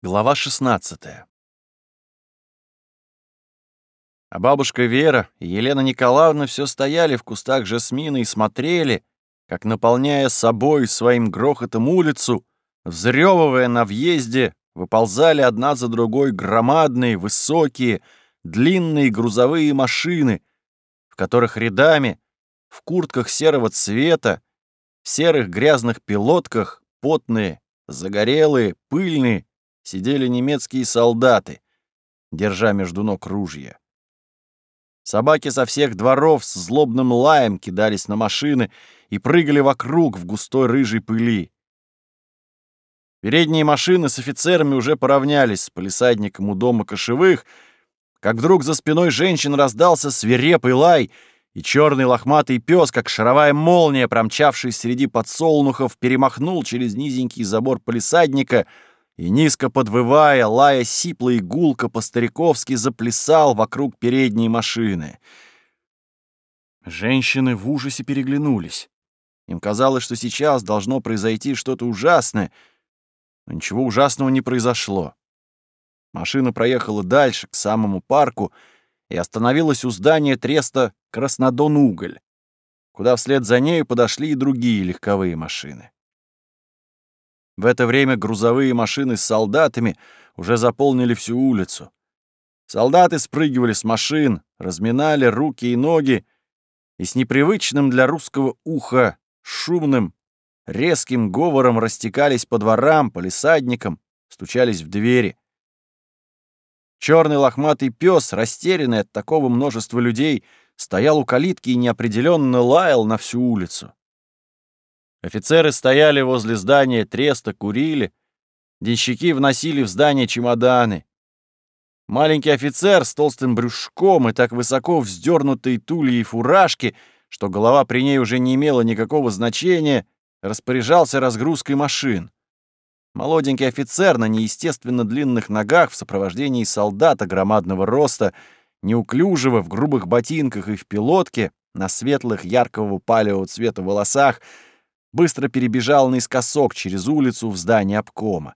Глава 16 А бабушка Вера и Елена Николаевна все стояли в кустах жасмина и смотрели, как, наполняя собой своим грохотом улицу, взрёвывая на въезде, выползали одна за другой громадные, высокие, длинные грузовые машины, в которых рядами, в куртках серого цвета, в серых грязных пилотках, потные, загорелые, пыльные, сидели немецкие солдаты, держа между ног ружья. Собаки со всех дворов с злобным лаем кидались на машины и прыгали вокруг в густой рыжей пыли. Передние машины с офицерами уже поравнялись с полисадником у дома кошевых, как вдруг за спиной женщин раздался свирепый лай, и черный лохматый пес, как шаровая молния, промчавшись среди подсолнухов, перемахнул через низенький забор полисадника — и, низко подвывая, лая сипло и гулко по-стариковски заплясал вокруг передней машины. Женщины в ужасе переглянулись. Им казалось, что сейчас должно произойти что-то ужасное, но ничего ужасного не произошло. Машина проехала дальше, к самому парку, и остановилась у здания треста «Краснодон-Уголь», куда вслед за нею подошли и другие легковые машины. В это время грузовые машины с солдатами уже заполнили всю улицу. Солдаты спрыгивали с машин, разминали руки и ноги и с непривычным для русского уха шумным, резким говором растекались по дворам, по лесадникам, стучались в двери. Черный лохматый пес, растерянный от такого множества людей, стоял у калитки и неопределенно лаял на всю улицу. Офицеры стояли возле здания треста, курили. Денщики вносили в здание чемоданы. Маленький офицер с толстым брюшком и так высоко вздернутой тульей фуражки, что голова при ней уже не имела никакого значения, распоряжался разгрузкой машин. Молоденький офицер на неестественно длинных ногах в сопровождении солдата громадного роста, неуклюжего в грубых ботинках и в пилотке, на светлых яркого палевого цвета волосах — быстро перебежал наискосок через улицу в здание обкома.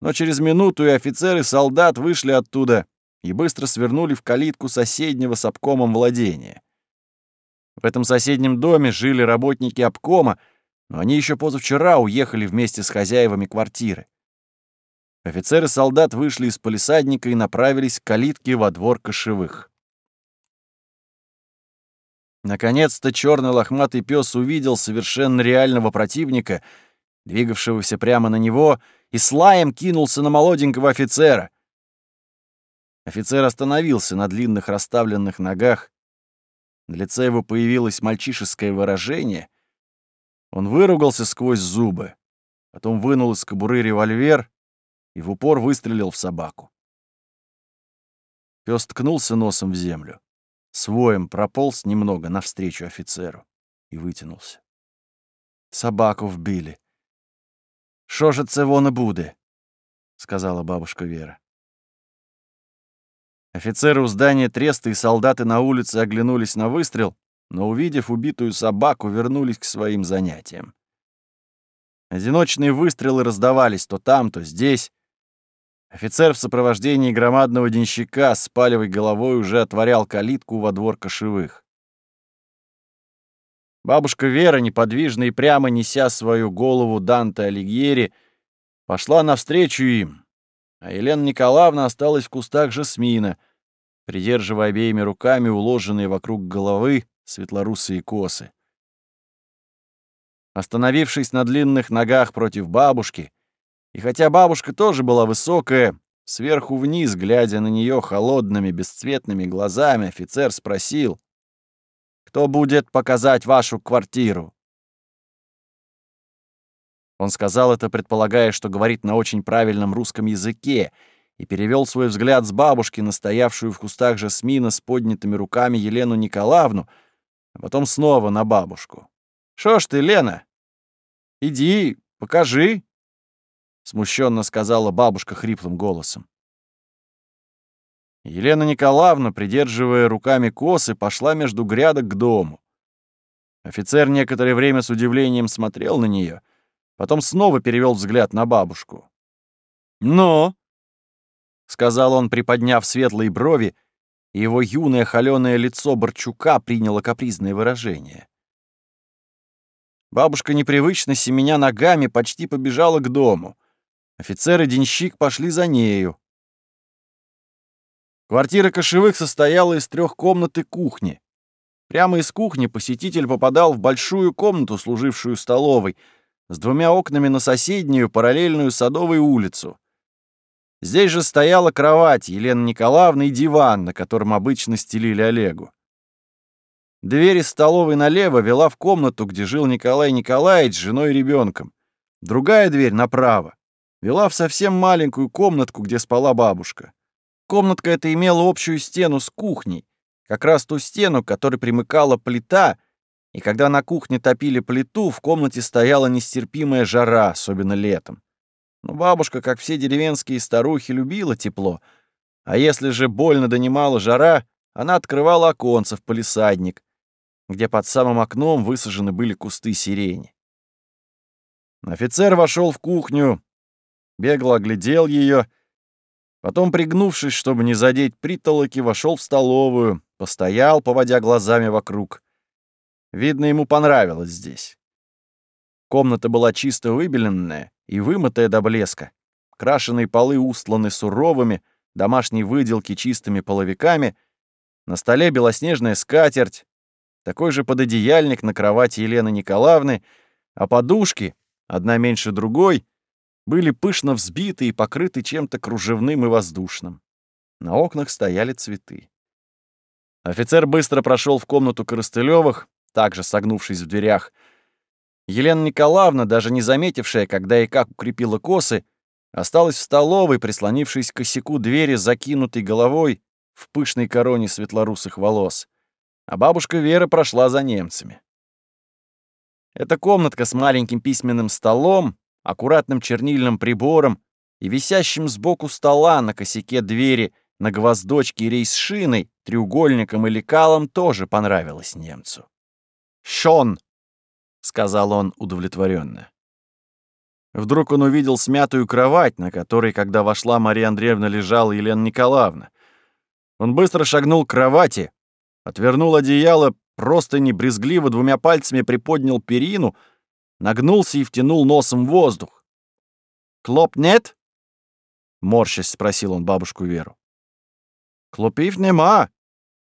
Но через минуту и офицеры и солдат вышли оттуда и быстро свернули в калитку соседнего с обкомом владения. В этом соседнем доме жили работники обкома, но они еще позавчера уехали вместе с хозяевами квартиры. Офицеры солдат вышли из полисадника и направились к калитке во двор кошевых. Наконец-то черный лохматый пес увидел совершенно реального противника, двигавшегося прямо на него, и с лаем кинулся на молоденького офицера. Офицер остановился на длинных расставленных ногах. На лице его появилось мальчишеское выражение. Он выругался сквозь зубы, потом вынул из кобуры револьвер и в упор выстрелил в собаку. Пес ткнулся носом в землю. Своем прополз немного навстречу офицеру и вытянулся. Собаку вбили. «Шо же це воно буде?» — сказала бабушка Вера. Офицеры у здания треста и солдаты на улице оглянулись на выстрел, но, увидев убитую собаку, вернулись к своим занятиям. Одиночные выстрелы раздавались то там, то здесь, Офицер в сопровождении громадного денщика с палевой головой уже отворял калитку во двор кошевых. Бабушка Вера, неподвижно и прямо неся свою голову Данте Алигьери, пошла навстречу им, а Елена Николаевна осталась в кустах жасмина, придерживая обеими руками уложенные вокруг головы светлорусые косы. Остановившись на длинных ногах против бабушки, и хотя бабушка тоже была высокая, сверху вниз, глядя на нее холодными бесцветными глазами, офицер спросил, «Кто будет показать вашу квартиру?» Он сказал это, предполагая, что говорит на очень правильном русском языке, и перевел свой взгляд с бабушки, настоявшую в кустах жасмина с поднятыми руками Елену Николаевну, а потом снова на бабушку. «Шо ж ты, Лена? Иди, покажи!» Смущенно сказала бабушка хриплым голосом. Елена Николаевна, придерживая руками косы, пошла между грядок к дому. Офицер некоторое время с удивлением смотрел на нее, потом снова перевел взгляд на бабушку. «Но», — сказал он, приподняв светлые брови, и его юное холёное лицо Борчука приняло капризное выражение. Бабушка, непривычно семеня ногами, почти побежала к дому. Офицер и денщик пошли за нею. Квартира кошевых состояла из трех комнат и кухни. Прямо из кухни посетитель попадал в большую комнату, служившую столовой, с двумя окнами на соседнюю параллельную садовую улицу. Здесь же стояла кровать Елены Николаевны и диван, на котором обычно стелили Олегу. Дверь из столовой налево вела в комнату, где жил Николай Николаевич с женой и ребенком. Другая дверь направо вела в совсем маленькую комнатку, где спала бабушка. Комнатка эта имела общую стену с кухней, как раз ту стену, к которой примыкала плита, и когда на кухне топили плиту, в комнате стояла нестерпимая жара, особенно летом. Но бабушка, как все деревенские старухи, любила тепло, а если же больно донимала жара, она открывала оконце в палисадник, где под самым окном высажены были кусты сирени. Офицер вошел в кухню, бегло оглядел ее, потом, пригнувшись, чтобы не задеть притолоки, вошел в столовую, постоял, поводя глазами вокруг. Видно, ему понравилось здесь. Комната была чисто выбеленная и вымытая до блеска. Крашеные полы устланы суровыми, домашней выделки чистыми половиками, на столе белоснежная скатерть, такой же пододеяльник на кровати Елены Николаевны, а подушки, одна меньше другой, были пышно взбиты и покрыты чем-то кружевным и воздушным. На окнах стояли цветы. Офицер быстро прошел в комнату Коростылёвых, также согнувшись в дверях. Елена Николаевна, даже не заметившая, когда и как укрепила косы, осталась в столовой, прислонившись к косяку двери закинутой головой в пышной короне светлорусых волос а бабушка Вера прошла за немцами. Эта комнатка с маленьким письменным столом, аккуратным чернильным прибором и висящим сбоку стола на косяке двери на гвоздочке рейс-шиной, треугольником или калом тоже понравилась немцу. «Шон!» — сказал он удовлетворенно. Вдруг он увидел смятую кровать, на которой, когда вошла Мария Андреевна, лежала Елена Николаевна. Он быстро шагнул к кровати, Отвернул одеяло, просто небрезгливо двумя пальцами приподнял перину, нагнулся и втянул носом воздух. «Клоп нет?» — морщась спросил он бабушку Веру. «Клопив нема.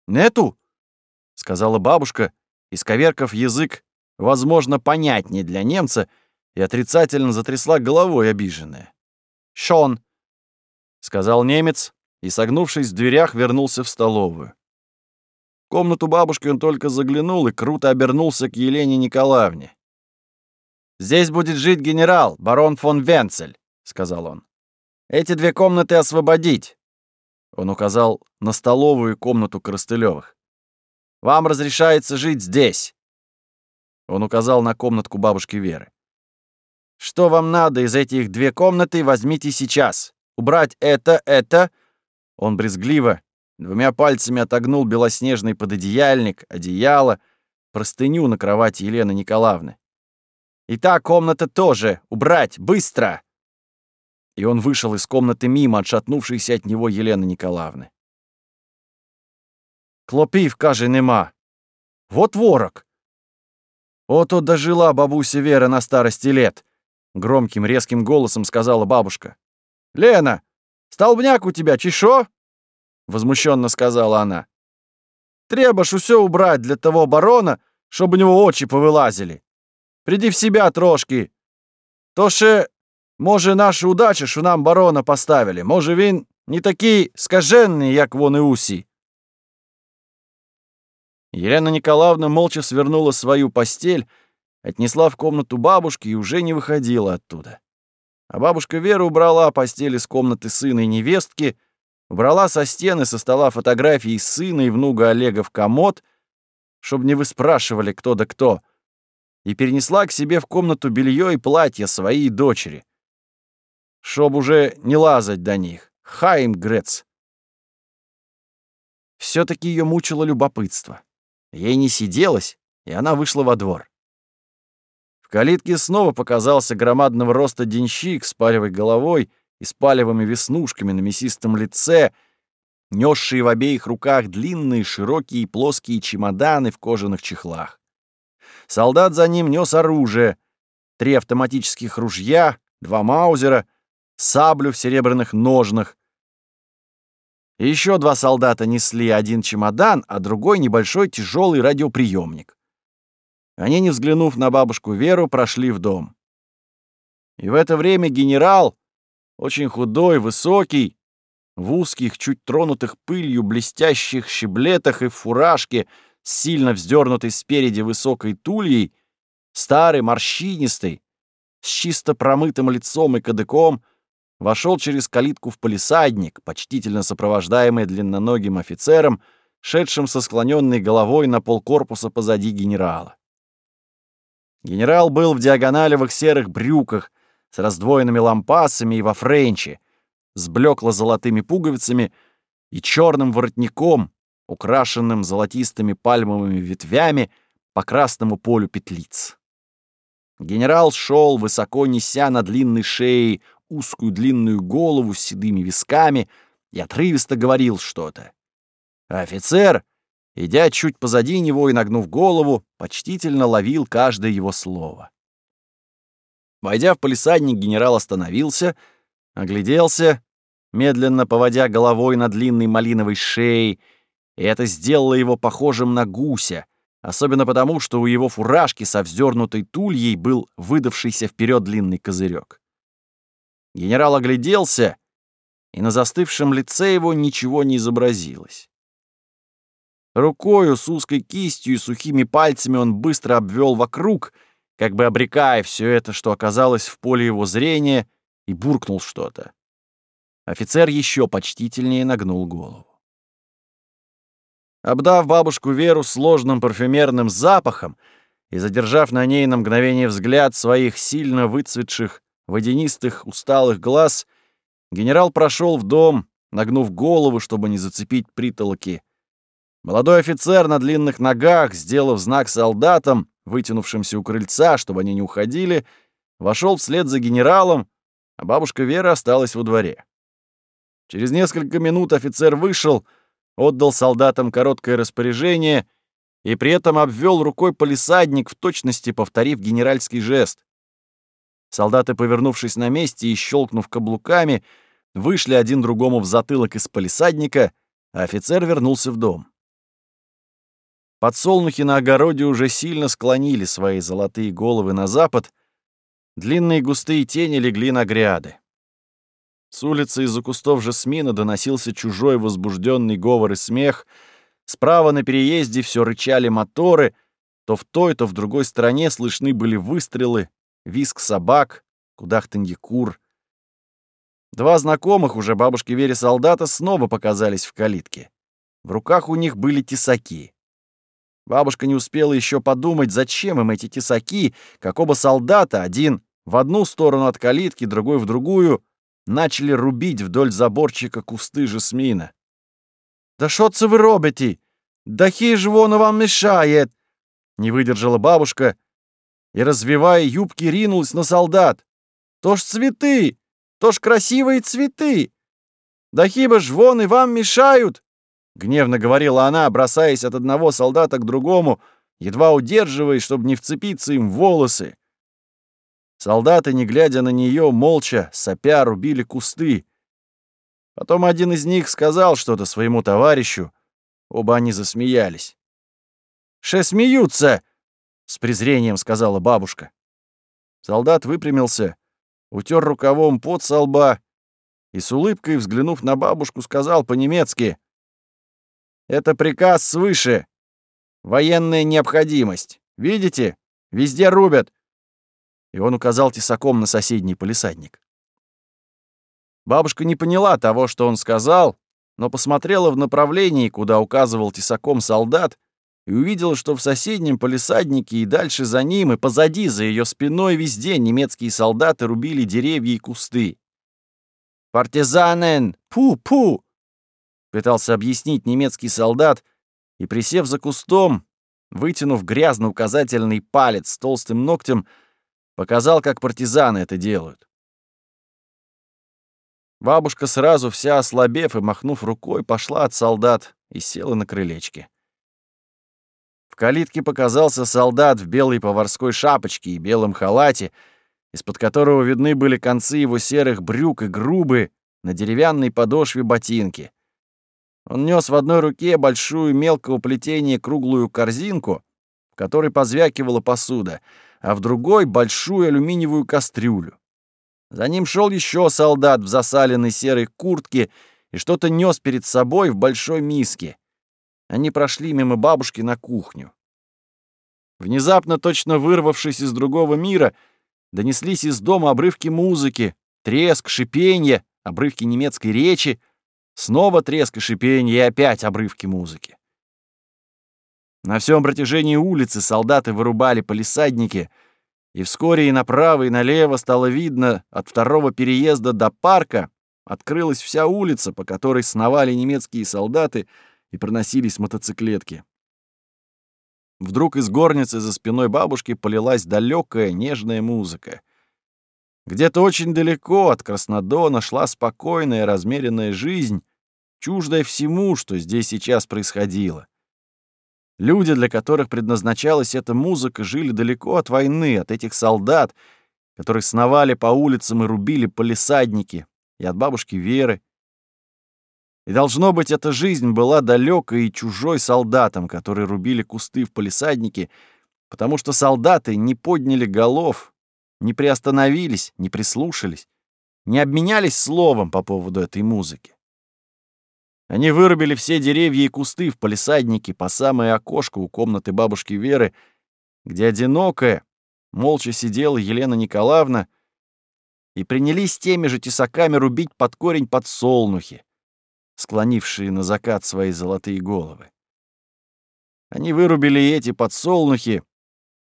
Нету», — сказала бабушка, исковеркав язык, возможно, понятнее для немца, и отрицательно затрясла головой обиженная. «Шон», — сказал немец, и, согнувшись в дверях, вернулся в столовую комнату бабушки он только заглянул и круто обернулся к Елене Николаевне. «Здесь будет жить генерал, барон фон Венцель», — сказал он. «Эти две комнаты освободить». Он указал на столовую комнату Коростылёвых. «Вам разрешается жить здесь». Он указал на комнатку бабушки Веры. «Что вам надо из этих две комнаты, возьмите сейчас. Убрать это, это...» Он брезгливо, Двумя пальцами отогнул белоснежный пододеяльник, одеяло, простыню на кровати Елены Николаевны. «И та комната тоже! Убрать! Быстро!» И он вышел из комнаты мимо отшатнувшейся от него Елены Николаевны. «Клопів, каже, нема. Вот ворог!» «Ото дожила бабуся Вера на старости лет!» Громким резким голосом сказала бабушка. «Лена, столбняк у тебя, чешо?» возмущенно сказала она. Треба ж усё убрать для того барона, щоб у него очі повилазили. Приди в себя трошки. То ще, може, наша удача, що нам барона поставили. Може, він не такий скаженний, як вони усі. Елена Николаевна молча свернула свою постель, отнесла в комнату бабушки и уже не выходила оттуда. А бабушка Вера убрала постель из комнаты сына и невестки — Убрала со стены со стола фотографии сына и внуга Олега в комод, чтобы не выспрашивали кто да кто, и перенесла к себе в комнату белье и платье своей дочери, чтоб уже не лазать до них. Хайм Грец. Все-таки ее мучило любопытство. Ей не сиделось, и она вышла во двор. В калитке снова показался громадного роста денщик с палевой головой и с палевыми веснушками на мясистом лице, несшие в обеих руках длинные, широкие и плоские чемоданы в кожаных чехлах. Солдат за ним нес оружие, три автоматических ружья, два маузера, саблю в серебряных ножнах. Еще два солдата несли один чемодан, а другой небольшой тяжелый радиоприемник. Они, не взглянув на бабушку Веру, прошли в дом. И в это время генерал, очень худой, высокий, в узких, чуть тронутых пылью, блестящих щеблетах и в сильно вздернутой спереди высокой тульей, старый, морщинистый, с чисто промытым лицом и кадыком, вошел через калитку в полисадник, почтительно сопровождаемый длинноногим офицером, шедшим со склоненной головой на полкорпуса позади генерала. Генерал был в диагоналевых серых брюках с раздвоенными лампасами и во френче, с блекло-золотыми пуговицами и черным воротником, украшенным золотистыми пальмовыми ветвями по красному полю петлиц. Генерал шел, высоко неся на длинной шее узкую длинную голову с седыми висками и отрывисто говорил что-то. Офицер идя чуть позади него и нагнув голову, почтительно ловил каждое его слово. Войдя в полисадник, генерал остановился, огляделся, медленно поводя головой на длинной малиновой шее, и это сделало его похожим на гуся, особенно потому, что у его фуражки со вздернутой тульей был выдавшийся вперед длинный козырек. Генерал огляделся, и на застывшем лице его ничего не изобразилось. Рукою с узкой кистью и сухими пальцами он быстро обвел вокруг, как бы обрекая все это, что оказалось в поле его зрения, и буркнул что-то. Офицер еще почтительнее нагнул голову. Обдав бабушку Веру сложным парфюмерным запахом и задержав на ней на мгновение взгляд своих сильно выцветших, водянистых, усталых глаз, генерал прошел в дом, нагнув голову, чтобы не зацепить притолоки, Молодой офицер на длинных ногах, сделав знак солдатам, вытянувшимся у крыльца, чтобы они не уходили, вошел вслед за генералом, а бабушка Вера осталась во дворе. Через несколько минут офицер вышел, отдал солдатам короткое распоряжение и при этом обвел рукой полисадник, в точности повторив генеральский жест. Солдаты, повернувшись на месте и щелкнув каблуками, вышли один другому в затылок из полисадника, а офицер вернулся в дом. Подсолнухи на огороде уже сильно склонили свои золотые головы на запад, длинные густые тени легли на гряды. С улицы из-за кустов жасмина доносился чужой возбужденный говор и смех. Справа на переезде все рычали моторы, то в той, то в другой стороне слышны были выстрелы, виск собак, кудахтанье кур. Два знакомых уже бабушки Вере солдата снова показались в калитке. В руках у них были тесаки. Бабушка не успела еще подумать, зачем им эти тесаки, как оба солдата, один в одну сторону от калитки, другой в другую, начали рубить вдоль заборчика кусты жасмина. «Да что це вы робите? Да хиж вон вам мешает!» Не выдержала бабушка и, развивая юбки, ринулась на солдат. «То ж цветы! То ж красивые цветы! Да хиба ж вон и вам мешают!» — гневно говорила она, бросаясь от одного солдата к другому, едва удерживаясь, чтобы не вцепиться им в волосы. Солдаты, не глядя на нее, молча, сопя, рубили кусты. Потом один из них сказал что-то своему товарищу. Оба они засмеялись. «Ше смеются!» — с презрением сказала бабушка. Солдат выпрямился, утер рукавом пот со лба и с улыбкой, взглянув на бабушку, сказал по-немецки — это приказ свыше. Военная необходимость. Видите? Везде рубят. И он указал тесаком на соседний полисадник. Бабушка не поняла того, что он сказал, но посмотрела в направлении, куда указывал тесаком солдат, и увидела, что в соседнем полисаднике и дальше за ним, и позади, за ее спиной, везде немецкие солдаты рубили деревья и кусты. «Партизанен! Пу-пу!» пытался объяснить немецкий солдат и, присев за кустом, вытянув грязно указательный палец с толстым ногтем, показал, как партизаны это делают. Бабушка сразу вся ослабев и махнув рукой, пошла от солдат и села на крылечке. В калитке показался солдат в белой поварской шапочке и белом халате, из-под которого видны были концы его серых брюк и грубые на деревянной подошве ботинки. Он нес в одной руке большую мелкого плетения круглую корзинку, в которой позвякивала посуда, а в другой — большую алюминиевую кастрюлю. За ним шел еще солдат в засаленной серой куртке и что-то нес перед собой в большой миске. Они прошли мимо бабушки на кухню. Внезапно, точно вырвавшись из другого мира, донеслись из дома обрывки музыки, треск, шипенье, обрывки немецкой речи, снова треск и шипенье и опять обрывки музыки. На всем протяжении улицы солдаты вырубали полисадники, и вскоре и направо, и налево стало видно от второго переезда до парка открылась вся улица, по которой сновали немецкие солдаты и проносились мотоциклетки. Вдруг из горницы за спиной бабушки полилась далекая нежная музыка. Где-то очень далеко от Краснодона шла спокойная, размеренная жизнь, чуждая всему, что здесь сейчас происходило. Люди, для которых предназначалась эта музыка, жили далеко от войны, от этих солдат, которые сновали по улицам и рубили полисадники, и от бабушки Веры. И, должно быть, эта жизнь была далекой и чужой солдатам, которые рубили кусты в полисаднике, потому что солдаты не подняли голов, не приостановились, не прислушались, не обменялись словом по поводу этой музыки. Они вырубили все деревья и кусты в полисаднике по самое окошко у комнаты бабушки Веры, где одинокая, молча сидела Елена Николаевна, и принялись теми же тесаками рубить под корень подсолнухи, склонившие на закат свои золотые головы. Они вырубили эти подсолнухи,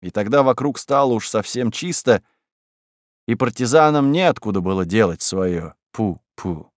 и тогда вокруг стало уж совсем чисто, и партизанам неоткуда было делать свое пу-пу.